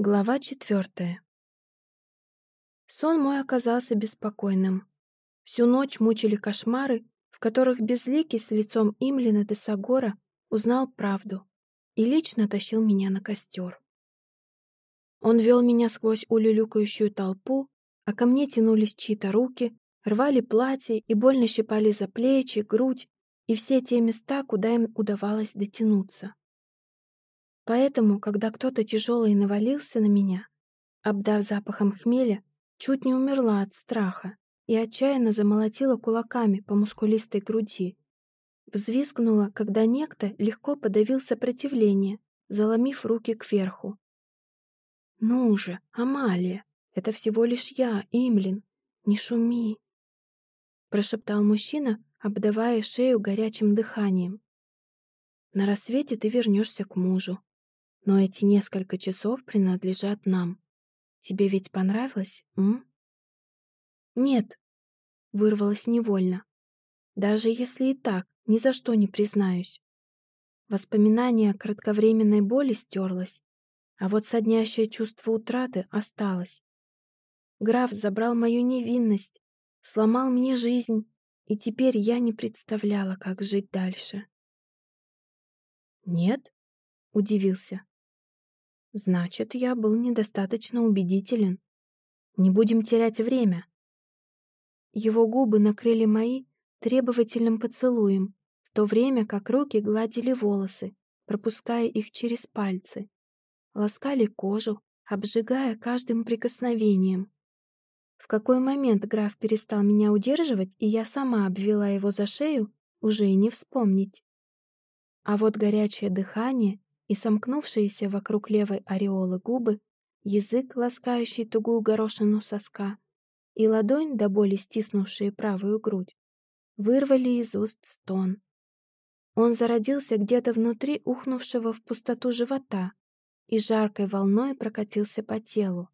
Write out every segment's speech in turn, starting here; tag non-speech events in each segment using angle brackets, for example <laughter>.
Глава четвертая. Сон мой оказался беспокойным. Всю ночь мучили кошмары, в которых Безликий с лицом Имлина де Сагора узнал правду и лично тащил меня на костер. Он вел меня сквозь улюлюкающую толпу, а ко мне тянулись чьи-то руки, рвали платье и больно щипали за плечи, грудь и все те места, куда им удавалось дотянуться. Поэтому, когда кто-то тяжелый навалился на меня, обдав запахом хмеля, чуть не умерла от страха и отчаянно замолотила кулаками по мускулистой груди. Взвизгнула, когда некто легко подавил сопротивление, заломив руки кверху. «Ну же, Амалия, это всего лишь я, Имлин, не шуми!» прошептал мужчина, обдавая шею горячим дыханием. «На рассвете ты вернешься к мужу, но эти несколько часов принадлежат нам. Тебе ведь понравилось, м? Нет, вырвалось невольно. Даже если и так, ни за что не признаюсь. Воспоминание о кратковременной боли стерлось, а вот соднящее чувство утраты осталось. Граф забрал мою невинность, сломал мне жизнь, и теперь я не представляла, как жить дальше. «Нет?» — удивился. Значит, я был недостаточно убедителен. Не будем терять время. Его губы накрыли мои требовательным поцелуем, в то время как руки гладили волосы, пропуская их через пальцы, ласкали кожу, обжигая каждым прикосновением. В какой момент граф перестал меня удерживать, и я сама обвела его за шею, уже и не вспомнить. А вот горячее дыхание и сомкнувшиеся вокруг левой ореолы губы, язык, ласкающий тугую горошину соска, и ладонь, до боли стиснувшие правую грудь, вырвали из уст стон. Он зародился где-то внутри ухнувшего в пустоту живота и жаркой волной прокатился по телу.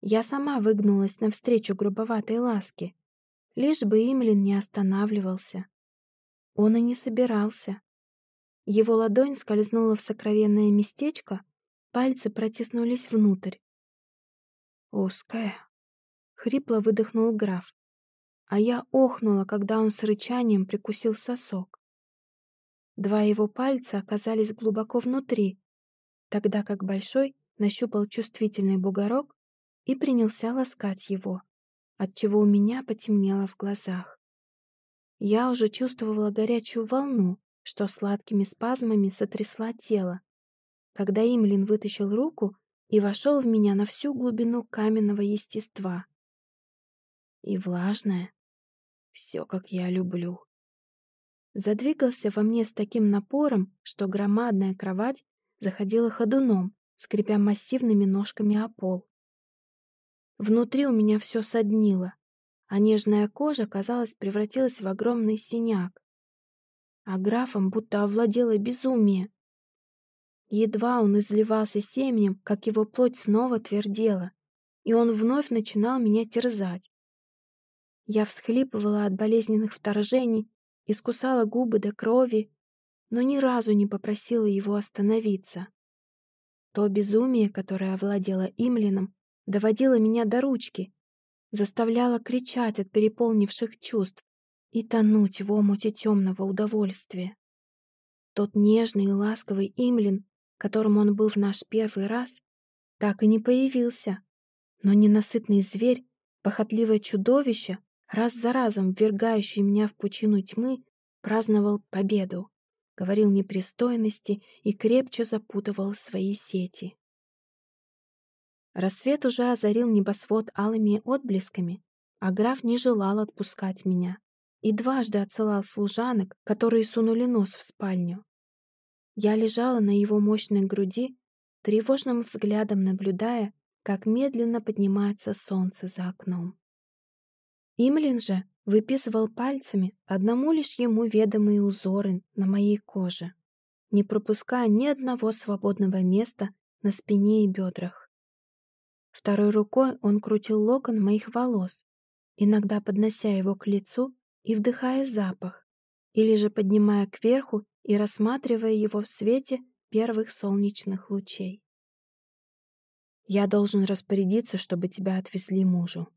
Я сама выгнулась навстречу грубоватой ласке, лишь бы Имлин не останавливался. Он и не собирался. Его ладонь скользнула в сокровенное местечко, пальцы протиснулись внутрь. «Узкая», — хрипло выдохнул граф, а я охнула, когда он с рычанием прикусил сосок. Два его пальца оказались глубоко внутри, тогда как большой нащупал чувствительный бугорок и принялся ласкать его, отчего у меня потемнело в глазах. Я уже чувствовала горячую волну, что сладкими спазмами сотрясла тело, когда Имлин вытащил руку и вошел в меня на всю глубину каменного естества. И влажное. Все, как я люблю. Задвигался во мне с таким напором, что громадная кровать заходила ходуном, скрипя массивными ножками о пол. Внутри у меня все соднило, а нежная кожа, казалось, превратилась в огромный синяк а графом будто овладело безумие. Едва он изливался семенем, как его плоть снова твердела, и он вновь начинал меня терзать. Я всхлипывала от болезненных вторжений, искусала губы до крови, но ни разу не попросила его остановиться. То безумие, которое овладело Имлином, доводило меня до ручки, заставляло кричать от переполнивших чувств и тонуть в омуте темного удовольствия. Тот нежный и ласковый Имлин, которым он был в наш первый раз, так и не появился, но ненасытный зверь, похотливое чудовище, раз за разом ввергающий меня в пучину тьмы, праздновал победу, говорил непристойности и крепче запутывал свои сети. Рассвет уже озарил небосвод алыми отблесками, а граф не желал отпускать меня и дважды отсылал служанок, которые сунули нос в спальню. Я лежала на его мощной груди, тревожным взглядом наблюдая, как медленно поднимается солнце за окном. Имлин же выписывал пальцами одному лишь ему ведомые узоры на моей коже, не пропуская ни одного свободного места на спине и бедрах. Второй рукой он крутил локон моих волос, иногда поднося его к лицу и вдыхая запах, или же поднимая кверху и рассматривая его в свете первых солнечных лучей. Я должен распорядиться, чтобы тебя отвезли мужу.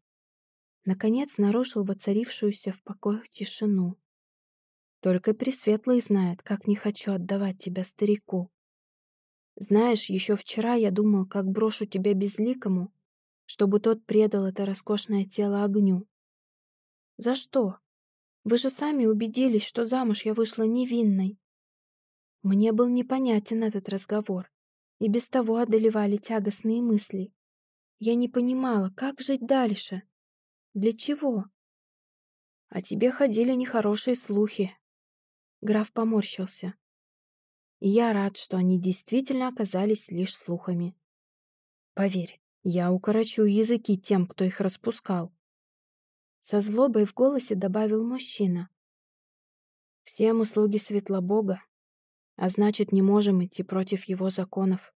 Наконец нарушил воцарившуюся в покоях тишину. Только Пресветлый знает, как не хочу отдавать тебя старику. Знаешь, еще вчера я думал, как брошу тебя безликому, чтобы тот предал это роскошное тело огню. За что? Вы же сами убедились, что замуж я вышла невинной. Мне был непонятен этот разговор, и без того одолевали тягостные мысли. Я не понимала, как жить дальше. Для чего? А тебе ходили нехорошие слухи. Граф поморщился. И я рад, что они действительно оказались лишь слухами. Поверь, я укорочу языки тем, кто их распускал. Со злобой в голосе добавил мужчина. Все мы слуги Светлобога, а значит, не можем идти против его законов.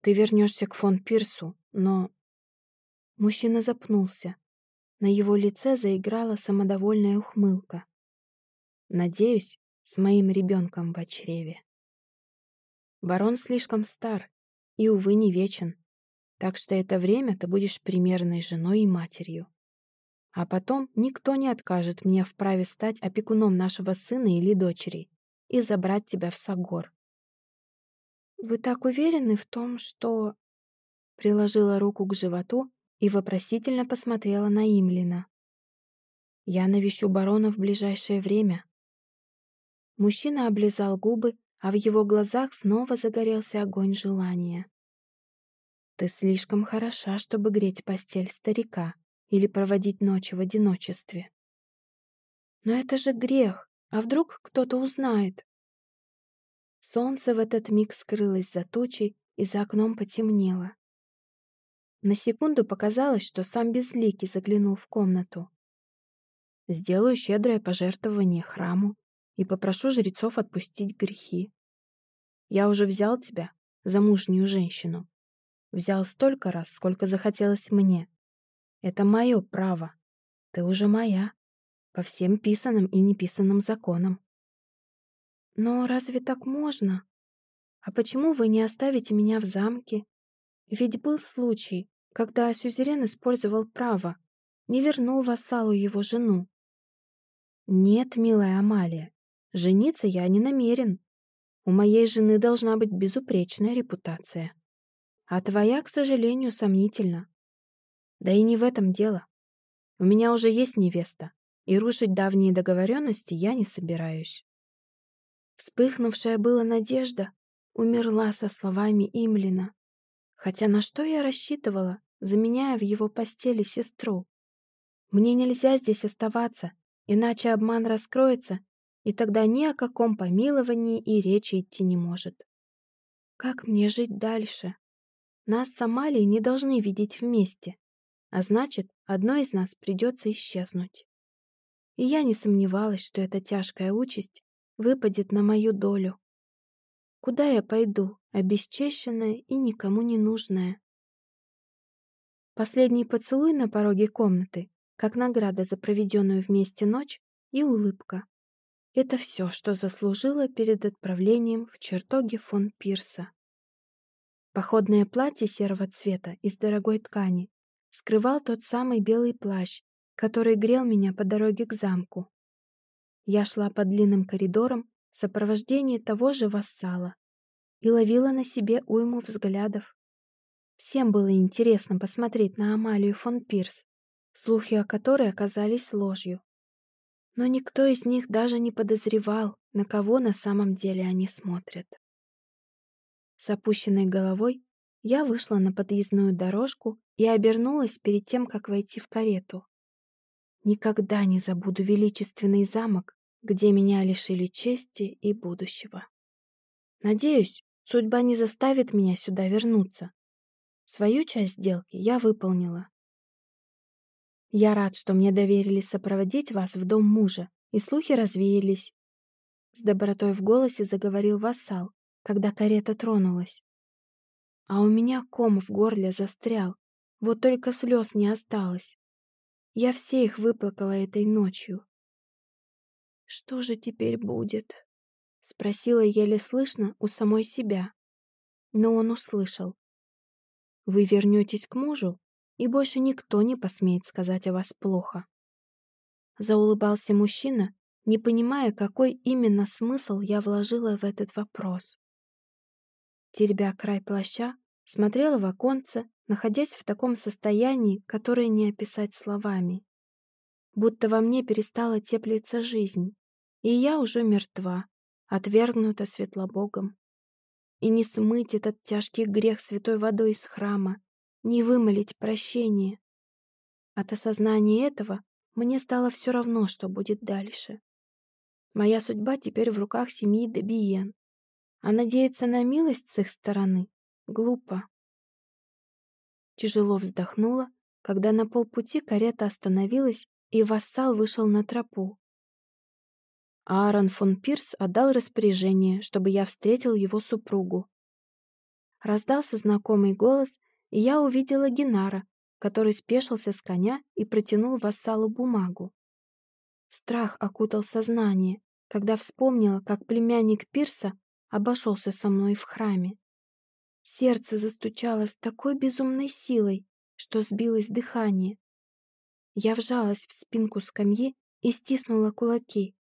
Ты вернешься к фон Пирсу, но... Мужчина запнулся. На его лице заиграла самодовольная ухмылка. Надеюсь, с моим ребенком в чреве. Барон слишком стар и, увы, не вечен, так что это время ты будешь примерной женой и матерью. А потом никто не откажет мне в праве стать опекуном нашего сына или дочери и забрать тебя в Сагор. «Вы так уверены в том, что...» Приложила руку к животу и вопросительно посмотрела на Имлина. «Я навещу барона в ближайшее время». Мужчина облизал губы, а в его глазах снова загорелся огонь желания. «Ты слишком хороша, чтобы греть постель старика», или проводить ночи в одиночестве. Но это же грех, а вдруг кто-то узнает? Солнце в этот миг скрылось за тучей и за окном потемнело. На секунду показалось, что сам Безликий заглянул в комнату. Сделаю щедрое пожертвование храму и попрошу жрецов отпустить грехи. Я уже взял тебя, замужнюю женщину. Взял столько раз, сколько захотелось мне. Это мое право. Ты уже моя. По всем писанным и неписанным законам. Но разве так можно? А почему вы не оставите меня в замке? Ведь был случай, когда сюзерен использовал право, не вернул вассалу его жену. Нет, милая Амалия, жениться я не намерен. У моей жены должна быть безупречная репутация. А твоя, к сожалению, сомнительна. Да и не в этом дело. У меня уже есть невеста, и рушить давние договоренности я не собираюсь. Вспыхнувшая была надежда умерла со словами Имлина. Хотя на что я рассчитывала, заменяя в его постели сестру? Мне нельзя здесь оставаться, иначе обман раскроется, и тогда ни о каком помиловании и речи идти не может. Как мне жить дальше? Нас с Амалией не должны видеть вместе. А значит, одной из нас придется исчезнуть. И я не сомневалась, что эта тяжкая участь выпадет на мою долю. Куда я пойду, обесчещенная и никому не нужная? Последний поцелуй на пороге комнаты, как награда за проведенную вместе ночь, и улыбка. Это все, что заслужила перед отправлением в чертоги фон Пирса. Походное платье серого цвета из дорогой ткани скрывал тот самый белый плащ, который грел меня по дороге к замку. Я шла по длинным коридорам в сопровождении того же вассала и ловила на себе уйму взглядов. Всем было интересно посмотреть на Амалию фон Пирс, слухи о которой оказались ложью. Но никто из них даже не подозревал, на кого на самом деле они смотрят. С опущенной головой я вышла на подъездную дорожку и обернулась перед тем, как войти в карету. Никогда не забуду величественный замок, где меня лишили чести и будущего. Надеюсь, судьба не заставит меня сюда вернуться. Свою часть сделки я выполнила. Я рад, что мне доверили сопроводить вас в дом мужа, и слухи развеялись. С добротой в голосе заговорил вассал, когда карета тронулась. А у меня ком в горле застрял, вот только слез не осталось. Я все их выплакала этой ночью. «Что же теперь будет?» — спросила еле слышно у самой себя. Но он услышал. вы вернетесь к мужу, и больше никто не посмеет сказать о вас плохо. Заулыбался мужчина, не понимая, какой именно смысл я вложила в этот вопрос. Теребя край плаща, смотрела в оконце, находясь в таком состоянии, которое не описать словами. Будто во мне перестала теплиться жизнь, и я уже мертва, отвергнута светлобогом. И не смыть этот тяжкий грех святой водой из храма, не вымолить прощение. От осознания этого мне стало все равно, что будет дальше. Моя судьба теперь в руках семьи Дебиен, а надеяться на милость с их стороны глупо. Тяжело вздохнула, когда на полпути карета остановилась, и вассал вышел на тропу. Аарон фон Пирс отдал распоряжение, чтобы я встретил его супругу. Раздался знакомый голос, и я увидела Генара, который спешился с коня и протянул вассалу бумагу. Страх окутал сознание, когда вспомнила, как племянник Пирса обошелся со мной в храме. Сердце застучало с такой безумной силой, что сбилось дыхание. Я вжалась в спинку скамьи и стиснула кулаки.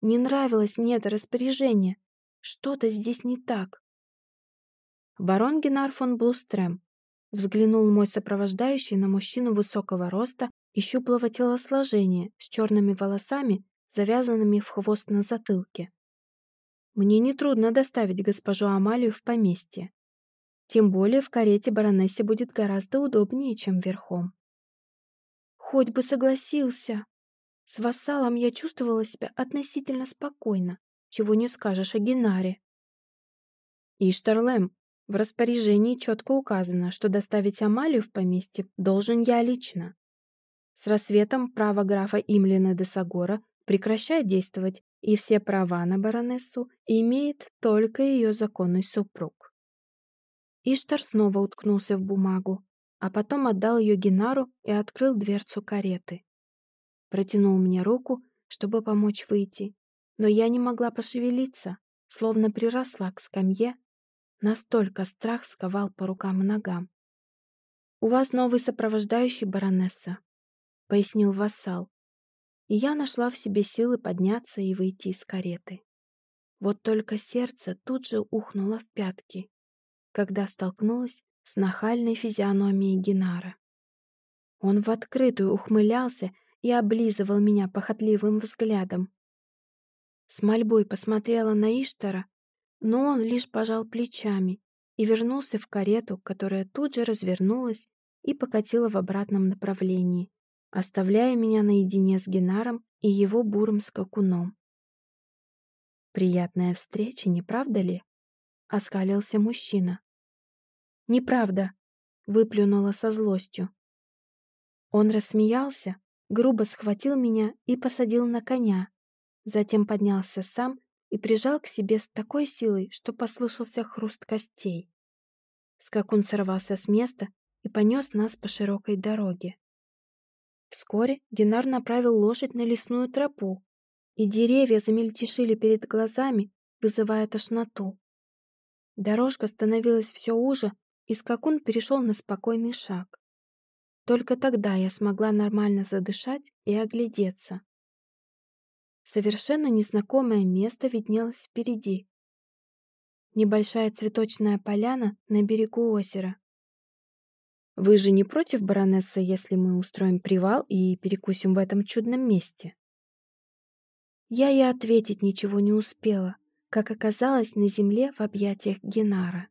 Не нравилось мне это распоряжение. Что-то здесь не так. Барон Генар фон Блустрем взглянул мой сопровождающий на мужчину высокого роста и щуплого телосложения с черными волосами, завязанными в хвост на затылке. Мне нетрудно доставить госпожу Амалию в поместье. Тем более в карете баронессе будет гораздо удобнее, чем верхом. Хоть бы согласился. С вассалом я чувствовала себя относительно спокойно, чего не скажешь о Генаре. Иштарлем, в распоряжении четко указано, что доставить Амалию в поместье должен я лично. С рассветом право графа Имлина де Сагора прекращает действовать, и все права на баронессу имеет только ее законный супруг. Иштар снова уткнулся в бумагу, а потом отдал ее Генару и открыл дверцу кареты. Протянул мне руку, чтобы помочь выйти, но я не могла пошевелиться, словно приросла к скамье, настолько страх сковал по рукам и ногам. «У вас новый сопровождающий, баронесса», — пояснил вассал, и я нашла в себе силы подняться и выйти из кареты. Вот только сердце тут же ухнуло в пятки когда столкнулась с нахальной физиономией Генара. Он в открытую ухмылялся и облизывал меня похотливым взглядом. С мольбой посмотрела на Иштара, но он лишь пожал плечами и вернулся в карету, которая тут же развернулась и покатила в обратном направлении, оставляя меня наедине с Генаром и его бурым скакуном. «Приятная встреча, не правда ли?» — оскалился мужчина. «Неправда», — выплюнула со злостью. Он рассмеялся, грубо схватил меня и посадил на коня, затем поднялся сам и прижал к себе с такой силой, что послышался хруст костей. Скакун сорвался с места и понес нас по широкой дороге. Вскоре Динар направил лошадь на лесную тропу, и деревья замельтешили перед глазами, вызывая тошноту. Дорожка становилась все уже, и скакун перешел на спокойный шаг. Только тогда я смогла нормально задышать и оглядеться. Совершенно незнакомое место виднелось впереди. Небольшая цветочная поляна на берегу озера. «Вы же не против, баронесса, если мы устроим привал и перекусим в этом чудном месте?» Я и ответить ничего не успела, как оказалось на земле в объятиях Генара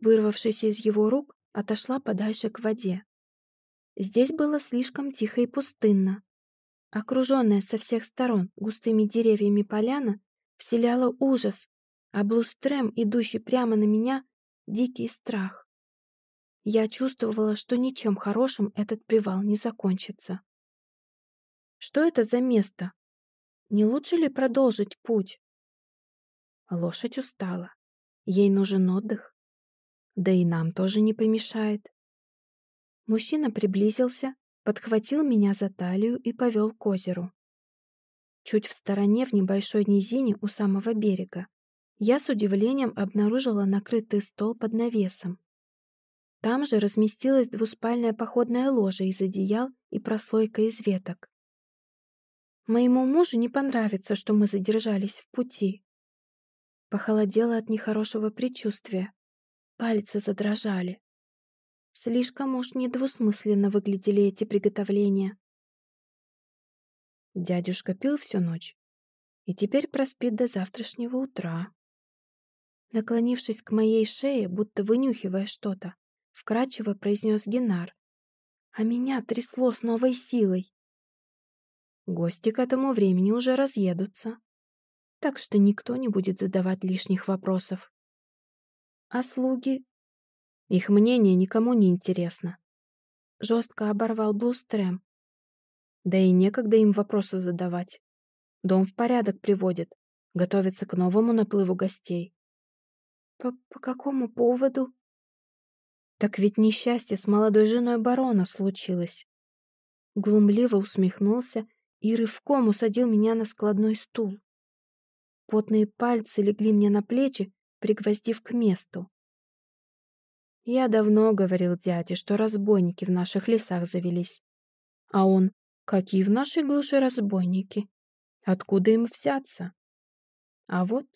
вырвавшись из его рук, отошла подальше к воде. Здесь было слишком тихо и пустынно. Окруженная со всех сторон густыми деревьями поляна вселяла ужас, а блустрем, идущий прямо на меня, дикий страх. Я чувствовала, что ничем хорошим этот привал не закончится. Что это за место? Не лучше ли продолжить путь? Лошадь устала. Ей нужен отдых. Да и нам тоже не помешает. Мужчина приблизился, подхватил меня за талию и повел к озеру. Чуть в стороне, в небольшой низине у самого берега, я с удивлением обнаружила накрытый стол под навесом. Там же разместилась двуспальная походная ложа из одеял и прослойка из веток. Моему мужу не понравится, что мы задержались в пути. Похолодело от нехорошего предчувствия. Пальцы задрожали. Слишком уж недвусмысленно выглядели эти приготовления. Дядюшка пил всю ночь и теперь проспит до завтрашнего утра. Наклонившись к моей шее, будто вынюхивая что-то, вкрадчиво произнес Генар. А меня трясло с новой силой. Гости к этому времени уже разъедутся, так что никто не будет задавать лишних вопросов. А слуги? Их мнение никому не интересно. Жестко оборвал Блустрем. Да и некогда им вопросы задавать. Дом в порядок приводит, готовится к новому наплыву гостей. По, по какому поводу? Так ведь несчастье с молодой женой барона случилось. Глумливо усмехнулся и рывком усадил меня на складной стул. Потные пальцы легли мне на плечи, пригвоздив к месту. Я давно говорил дяде, что разбойники в наших лесах завелись. А он, какие в нашей глуши разбойники? Откуда им взяться? А вот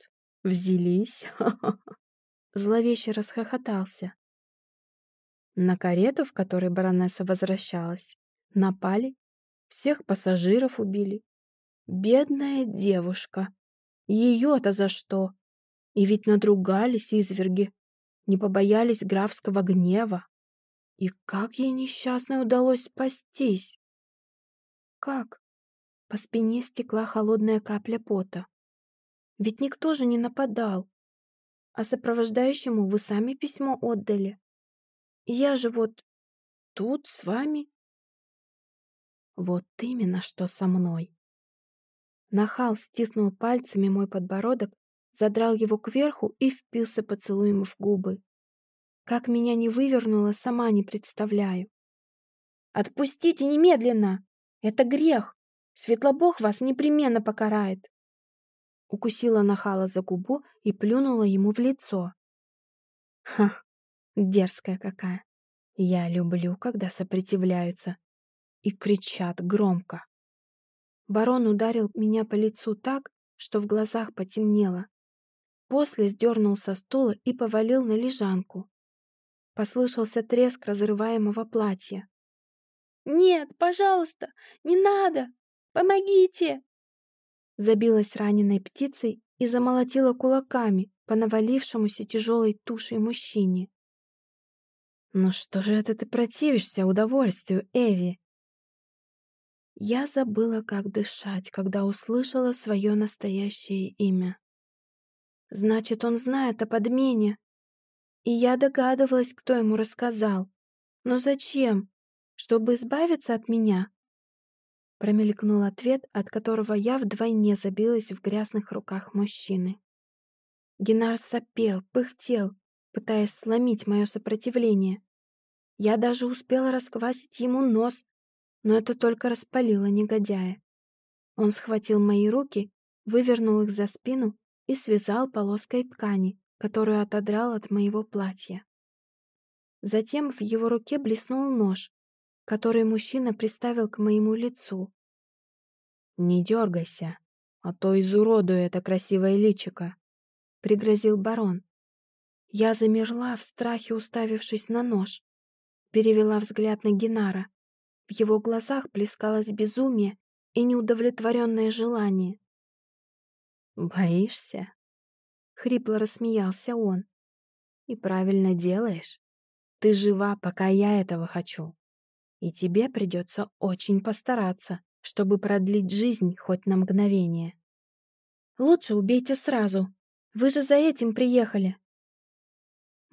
взялись. <laughs> Зловеще расхохотался. На карету, в которой баронесса возвращалась, напали всех пассажиров убили. Бедная девушка. Ее-то за что? И ведь надругались изверги. Не побоялись графского гнева. И как ей несчастной удалось спастись? Как? По спине стекла холодная капля пота. Ведь никто же не нападал. А сопровождающему вы сами письмо отдали. Я же вот тут с вами. Вот именно что со мной. Нахал стиснул пальцами мой подбородок, задрал его кверху и впился поцелуем в губы. Как меня не вывернуло, сама не представляю. «Отпустите немедленно! Это грех! Светлобог вас непременно покарает!» Укусила Нахала за губу и плюнула ему в лицо. «Ха, дерзкая какая! Я люблю, когда сопротивляются, и кричат громко. Барон ударил меня по лицу так, что в глазах потемнело. После сдернул со стула и повалил на лежанку. Послышался треск разрываемого платья. «Нет, пожалуйста, не надо! Помогите!» Забилась раненой птицей и замолотила кулаками по навалившемуся тяжелой тушей мужчине. «Ну что же это ты противишься удовольствию, Эви?» Я забыла, как дышать, когда услышала свое настоящее имя. Значит, он знает о подмене. И я догадывалась, кто ему рассказал. Но зачем? Чтобы избавиться от меня? Промелькнул ответ, от которого я вдвойне забилась в грязных руках мужчины. Генар сопел, пыхтел, пытаясь сломить мое сопротивление. Я даже успела расквасить ему нос, но это только распалило негодяя. Он схватил мои руки, вывернул их за спину и связал полоской ткани, которую отодрал от моего платья. Затем в его руке блеснул нож, который мужчина приставил к моему лицу. «Не дергайся, а то изуродую это красивое личико», — пригрозил барон. Я замерла в страхе, уставившись на нож. Перевела взгляд на Генара. В его глазах плескалось безумие и неудовлетворенное желание. «Боишься?» — хрипло рассмеялся он. «И правильно делаешь. Ты жива, пока я этого хочу. И тебе придется очень постараться, чтобы продлить жизнь хоть на мгновение. Лучше убейте сразу. Вы же за этим приехали».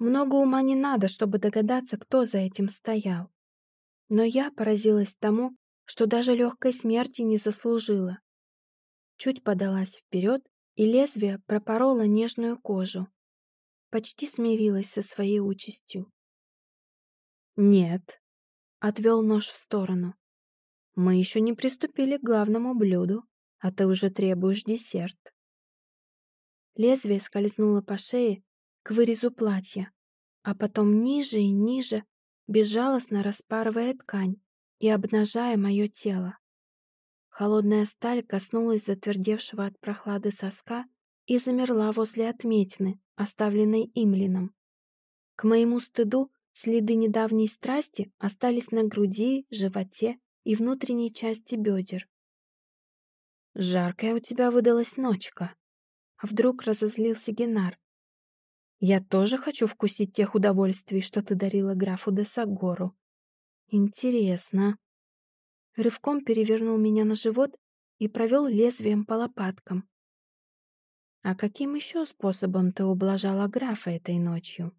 Много ума не надо, чтобы догадаться, кто за этим стоял. Но я поразилась тому, что даже легкой смерти не заслужила. Чуть подалась вперед, и лезвие пропороло нежную кожу. Почти смирилась со своей участью. «Нет», — отвел нож в сторону. «Мы еще не приступили к главному блюду, а ты уже требуешь десерт». Лезвие скользнуло по шее к вырезу платья. а потом ниже и ниже, безжалостно распарывая ткань и обнажая мое тело. Холодная сталь коснулась затвердевшего от прохлады соска и замерла возле отметины, оставленной Имлином. К моему стыду следы недавней страсти остались на груди, животе и внутренней части бедер. «Жаркая у тебя выдалась ночка», вдруг разозлился Генар. «Я тоже хочу вкусить тех удовольствий, что ты дарила графу де Сагору. Интересно». Рывком перевернул меня на живот и провел лезвием по лопаткам. «А каким еще способом ты ублажала графа этой ночью?»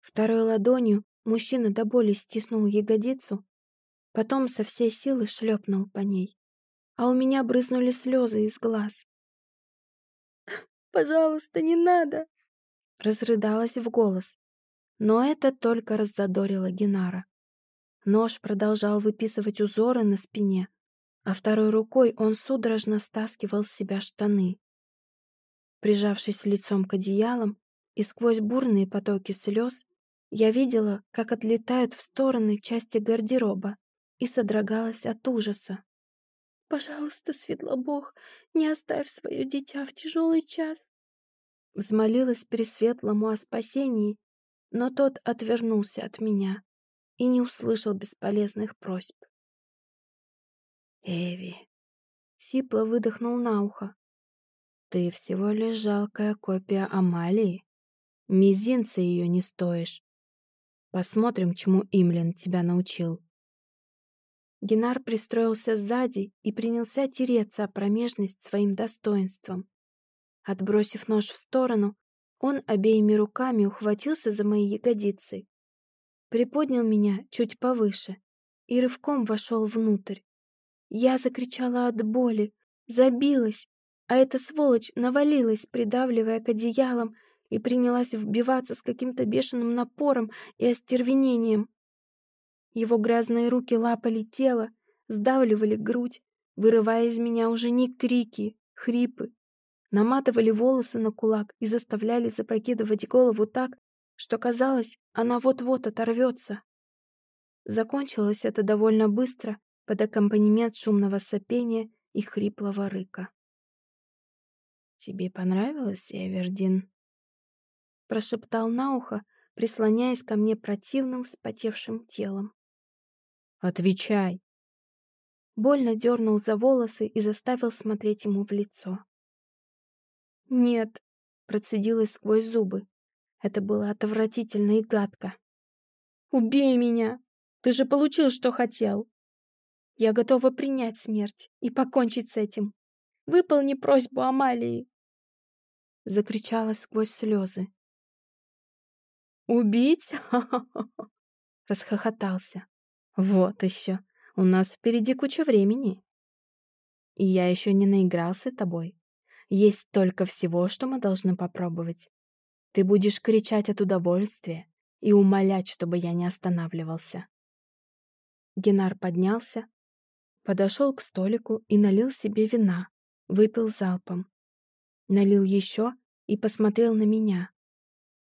Второй ладонью мужчина до боли стиснул ягодицу, потом со всей силы шлепнул по ней, а у меня брызнули слезы из глаз. «Пожалуйста, не надо!» Разрыдалась в голос, но это только раззадорило Генара. Нож продолжал выписывать узоры на спине, а второй рукой он судорожно стаскивал с себя штаны. Прижавшись лицом к одеялам и сквозь бурные потоки слез, я видела, как отлетают в стороны части гардероба и содрогалась от ужаса. «Пожалуйста, Светлобог, не оставь свое дитя в тяжелый час!» Взмолилась Пресветлому о спасении, но тот отвернулся от меня и не услышал бесполезных просьб. «Эви!» — сипло выдохнул на ухо. Ты всего лишь жалкая копия Амалии. Мизинца ее не стоишь. Посмотрим, чему Имлин тебя научил. Генар пристроился сзади и принялся тереться о промежность своим достоинством. Отбросив нож в сторону, он обеими руками ухватился за мои ягодицы, приподнял меня чуть повыше и рывком вошел внутрь. Я закричала от боли, забилась, а эта сволочь навалилась, придавливая к одеялам, и принялась вбиваться с каким-то бешеным напором и остервенением. Его грязные руки лапали тело, сдавливали грудь, вырывая из меня уже не крики, хрипы. Наматывали волосы на кулак и заставляли запрокидывать голову так, что казалось, она вот-вот оторвется. Закончилось это довольно быстро под аккомпанемент шумного сопения и хриплого рыка. «Тебе понравилось, Эвердин?» Прошептал на ухо, прислоняясь ко мне противным вспотевшим телом. «Отвечай!» Больно дернул за волосы и заставил смотреть ему в лицо. «Нет», — процедилась сквозь зубы. Это было отвратительно и гадко. «Убей меня! Ты же получил, что хотел!» «Я готова принять смерть и покончить с этим!» Выполни просьбу Амалии!» Закричала сквозь слезы. «Убить?» <laughs> — расхохотался. «Вот еще. У нас впереди куча времени. И я еще не наигрался тобой. Есть столько всего, что мы должны попробовать. Ты будешь кричать от удовольствия и умолять, чтобы я не останавливался». Генар поднялся, подошел к столику и налил себе вина, Выпил залпом. Налил еще и посмотрел на меня.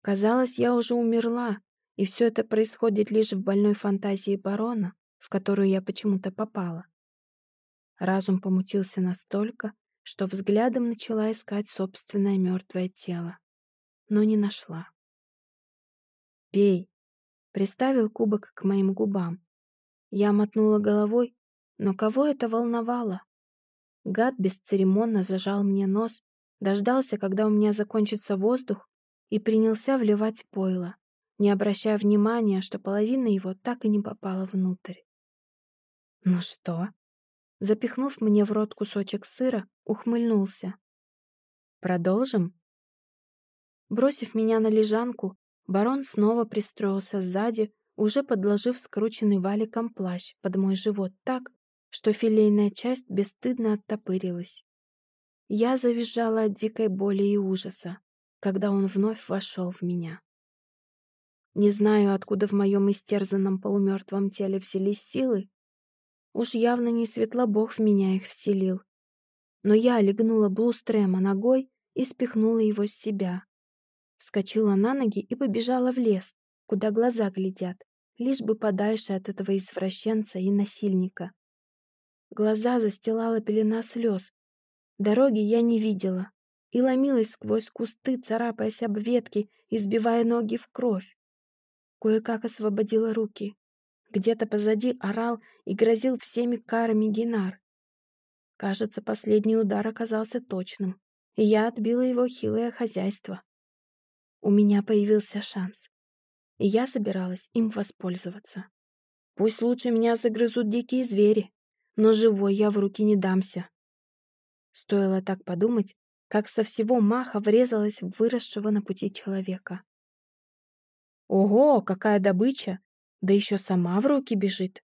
Казалось, я уже умерла, и все это происходит лишь в больной фантазии барона, в которую я почему-то попала. Разум помутился настолько, что взглядом начала искать собственное мертвое тело, но не нашла. «Пей!» — приставил кубок к моим губам. Я мотнула головой, но кого это волновало? Гад бесцеремонно зажал мне нос, дождался, когда у меня закончится воздух, и принялся вливать пойло, не обращая внимания, что половина его так и не попала внутрь. «Ну что?» Запихнув мне в рот кусочек сыра, ухмыльнулся. «Продолжим?» Бросив меня на лежанку, барон снова пристроился сзади, уже подложив скрученный валиком плащ под мой живот так, что филейная часть бесстыдно оттопырилась. Я завизжала от дикой боли и ужаса, когда он вновь вошел в меня. Не знаю, откуда в моем истерзанном полумертвом теле взялись силы. Уж явно не светлобог в меня их вселил. Но я легнула Блустрема ногой и спихнула его с себя. Вскочила на ноги и побежала в лес, куда глаза глядят, лишь бы подальше от этого извращенца и насильника. Глаза застилала пелена слез. Дороги я не видела и ломилась сквозь кусты, царапаясь об ветки и сбивая ноги в кровь. Кое-как освободила руки. Где-то позади орал и грозил всеми карами Генар. Кажется, последний удар оказался точным, и я отбила его хилое хозяйство. У меня появился шанс, и я собиралась им воспользоваться. Пусть лучше меня загрызут дикие звери, но живой я в руки не дамся. Стоило так подумать, как со всего маха врезалась в выросшего на пути человека. «Ого, какая добыча! Да еще сама в руки бежит!»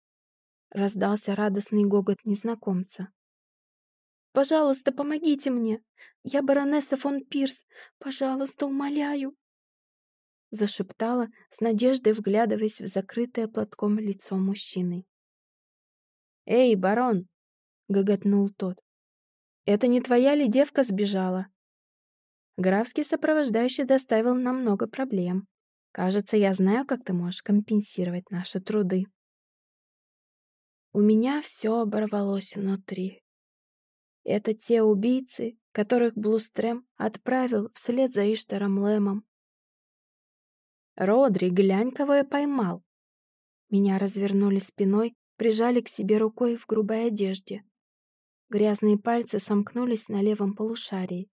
Раздался радостный гогот незнакомца. «Пожалуйста, помогите мне! Я баронесса фон Пирс! Пожалуйста, умоляю!» Зашептала, с надеждой вглядываясь в закрытое платком лицо мужчины. «Эй, барон!» — гоготнул тот. «Это не твоя ли девка сбежала?» Графский сопровождающий доставил нам много проблем. Кажется, я знаю, как ты можешь компенсировать наши труды. У меня все оборвалось внутри. Это те убийцы, которых Блустрем отправил вслед за Иштаром Лэмом. «Родри, глянь, кого я поймал!» Меня развернули спиной, прижали к себе рукой в грубой одежде. Грязные пальцы сомкнулись на левом полушарии.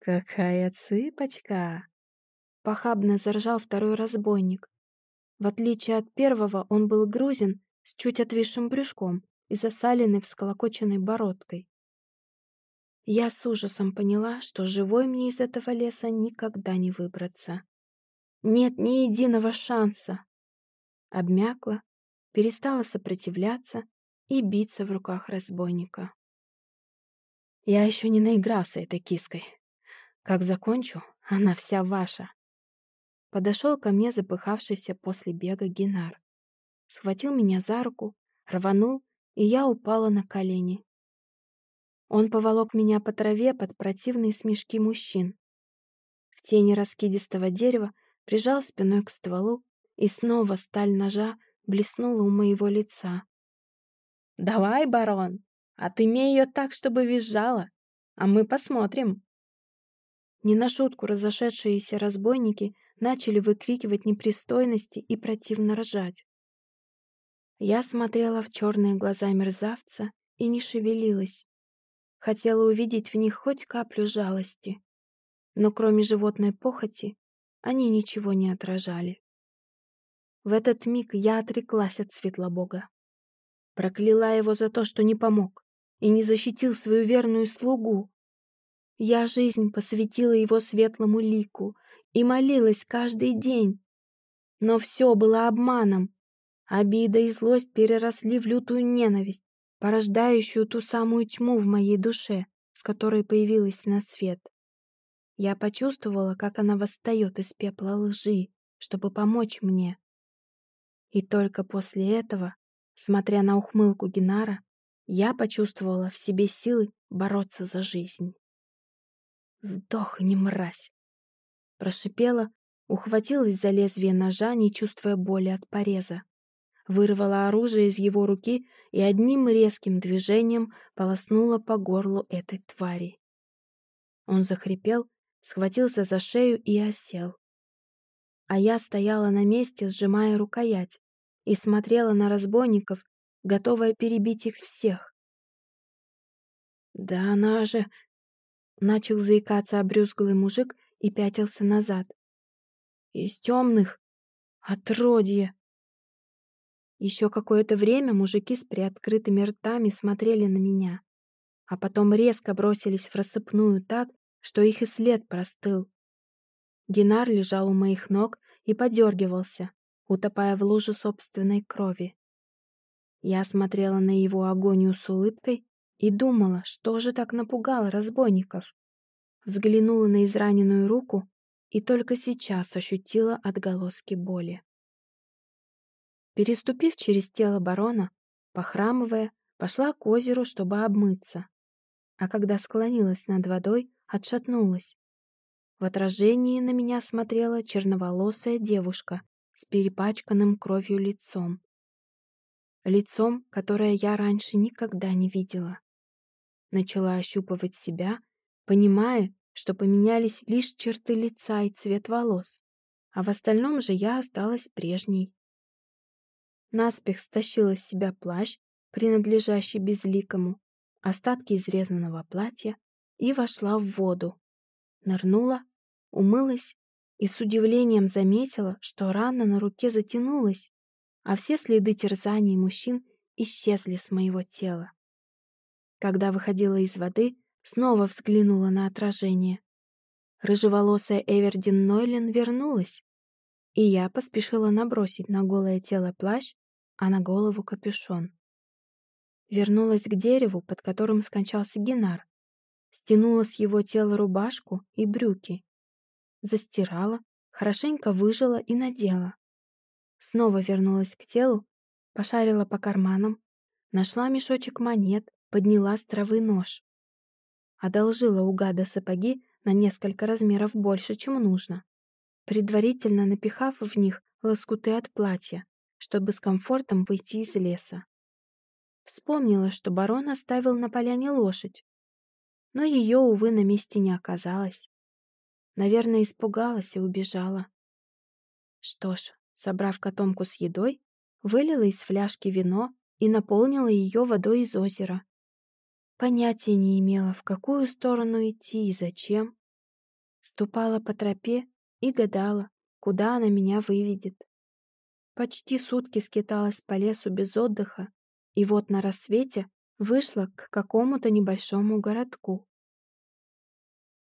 «Какая цыпочка!» Похабно заржал второй разбойник. В отличие от первого, он был грузин с чуть отвисшим брюшком и засаленной всколокоченной бородкой. Я с ужасом поняла, что живой мне из этого леса никогда не выбраться. Нет ни единого шанса. Обмякла, перестала сопротивляться и биться в руках разбойника. Я еще не наигрался этой киской. Как закончу, она вся ваша. Подошел ко мне запыхавшийся после бега Генар. Схватил меня за руку, рванул, и я упала на колени. Он поволок меня по траве под противные смешки мужчин. В тени раскидистого дерева прижал спиной к стволу, и снова сталь ножа блеснула у моего лица. «Давай, барон, отымей ее так, чтобы визжала, а мы посмотрим». Не на шутку разошедшиеся разбойники начали выкрикивать непристойности и противно ржать. Я смотрела в черные глаза мерзавца и не шевелилась. Хотела увидеть в них хоть каплю жалости. Но кроме животной похоти, они ничего не отражали. В этот миг я отреклась от Светлобога. Прокляла его за то, что не помог и не защитил свою верную слугу. Я жизнь посвятила его светлому лику, и молилась каждый день. Но все было обманом. Обида и злость переросли в лютую ненависть, порождающую ту самую тьму в моей душе, с которой появилась на свет. Я почувствовала, как она восстает из пепла лжи, чтобы помочь мне. И только после этого, смотря на ухмылку Генара, я почувствовала в себе силы бороться за жизнь. «Сдохни, мразь!» Прошипела, ухватилась за лезвие ножа, не чувствуя боли от пореза. Вырвала оружие из его руки и одним резким движением полоснула по горлу этой твари. Он захрипел, схватился за шею и осел. А я стояла на месте, сжимая рукоять, и смотрела на разбойников, готовая перебить их всех. «Да она же...» — начал заикаться обрюзглый мужик и пятился назад. «Из темных! Отродье!» Еще какое-то время мужики с приоткрытыми ртами смотрели на меня, а потом резко бросились в рассыпную так, что их и след простыл. Динар лежал у моих ног и подергивался, утопая в луже собственной крови. Я смотрела на его агонию с улыбкой и думала, что же так напугало разбойников взглянула на израненную руку и только сейчас ощутила отголоски боли. Переступив через тело барона, похрамывая, пошла к озеру, чтобы обмыться. А когда склонилась над водой, отшатнулась. В отражении на меня смотрела черноволосая девушка с перепачканным кровью лицом. Лицом, которое я раньше никогда не видела. Начала ощупывать себя, понимая, что поменялись лишь черты лица и цвет волос, а в остальном же я осталась прежней. Наспех стащила с себя плащ, принадлежащий безликому, остатки изрезанного платья и вошла в воду. Нырнула, умылась и с удивлением заметила, что рана на руке затянулась, а все следы терзаний мужчин исчезли с моего тела. Когда выходила из воды, снова взглянула на отражение. Рыжеволосая Эвердин Нойлен вернулась, и я поспешила набросить на голое тело плащ, а на голову капюшон. Вернулась к дереву, под которым скончался Генар, стянула с его тела рубашку и брюки, застирала, хорошенько выжила и надела. Снова вернулась к телу, пошарила по карманам, нашла мешочек монет, подняла с травы нож. Одолжила у гада сапоги на несколько размеров больше, чем нужно, предварительно напихав в них лоскуты от платья, чтобы с комфортом выйти из леса. Вспомнила, что барон оставил на поляне лошадь, но ее, увы, на месте не оказалось. Наверное, испугалась и убежала. Что ж, собрав котомку с едой, вылила из фляжки вино и наполнила ее водой из озера. Понятия не имела, в какую сторону идти и зачем. Ступала по тропе и гадала, куда она меня выведет. Почти сутки скиталась по лесу без отдыха, и вот на рассвете вышла к какому-то небольшому городку.